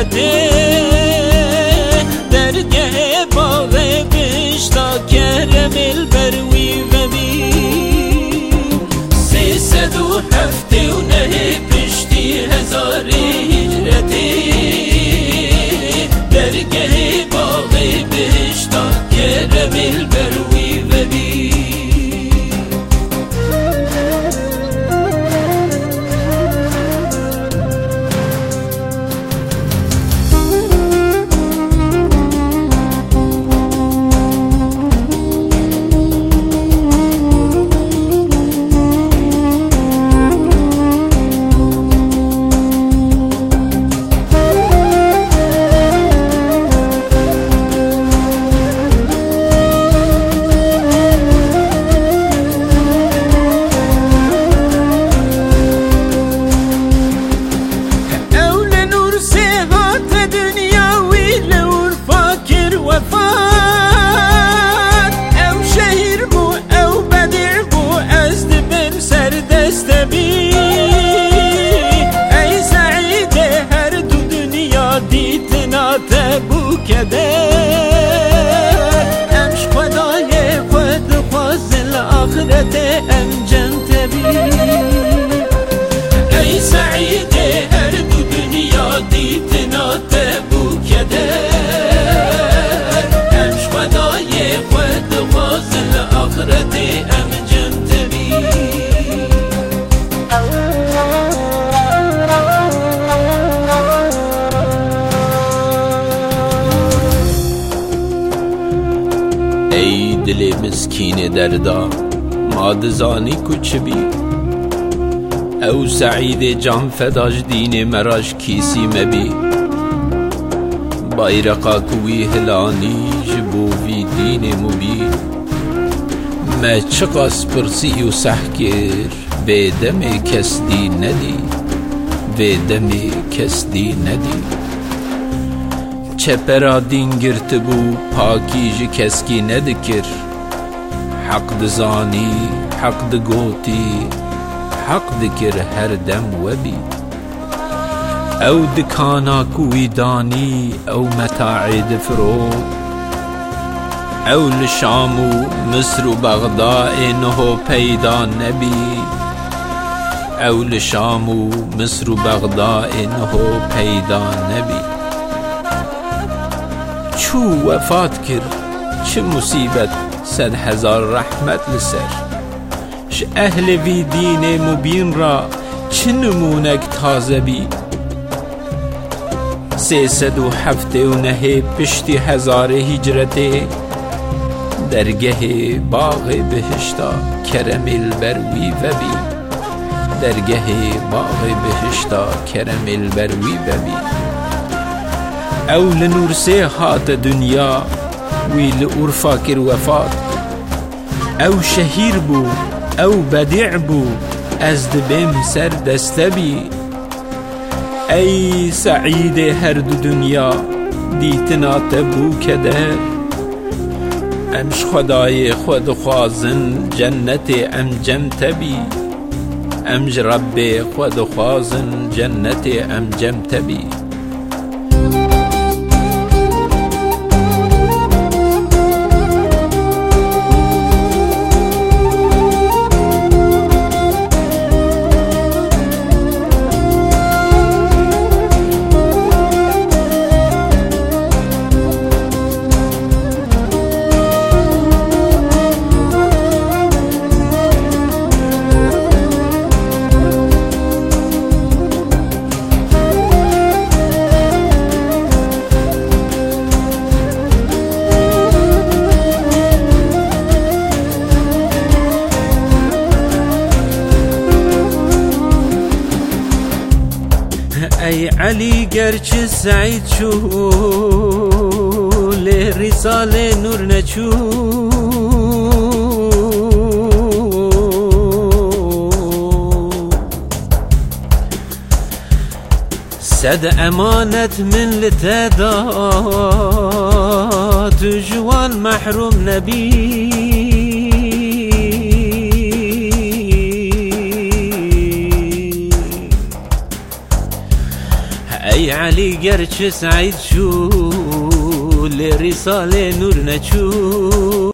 کرده درگه باغ بشتا کرم البروی و بی سی سد و هفته و نه پشتی هزاری ذات بو کده امش خدای خود خوز الاخرته ای دل مسکین دردا مادزانی کوچه بی. او سعید جان فداش دین مراش کیسی مبی. بایرقا کوی هلانی جبو وی دین مبی. ما چقاس پرسی و سحکر به کس دی ندی. به دم کس دی ندی. چپرا دین گرت بو پاکیج کسکی ندکر. حق دزانی حق دگوتی حق دکر هر دم وبی. او دکانا کوی دانی او متاع دفرود او لشام و مصر و بغداد نهو پیدا نبی. او لشام و مصر و بغداد نهو پیدا نبی. چو وفات کرد چه مصیبت صد هزار رحمت لسر. ش اهل وی دین مبین را چه نمونک تازه بی سد و هفته و نه پشتی هزار هجرته درگه باغ بهشتا کرم البروی و بی درگه باغ بهشتا کرم البروی و بی أو دنیا وی لعرفا کر وفات أو شهیر بو أو بدیع بو أز دبم سر دستبی ای سعید هر دو دنیا دیتنا تبو کده أمش خدای خود خوازن جنت أم جم تبی امج رب خود خوازن جنت أم جم تبی علي گرچه سعید چول رسال نور نچو سد امانت من لتدا تجوان محروم نبی. علی گرچه سعید شو لرساله نور نچو.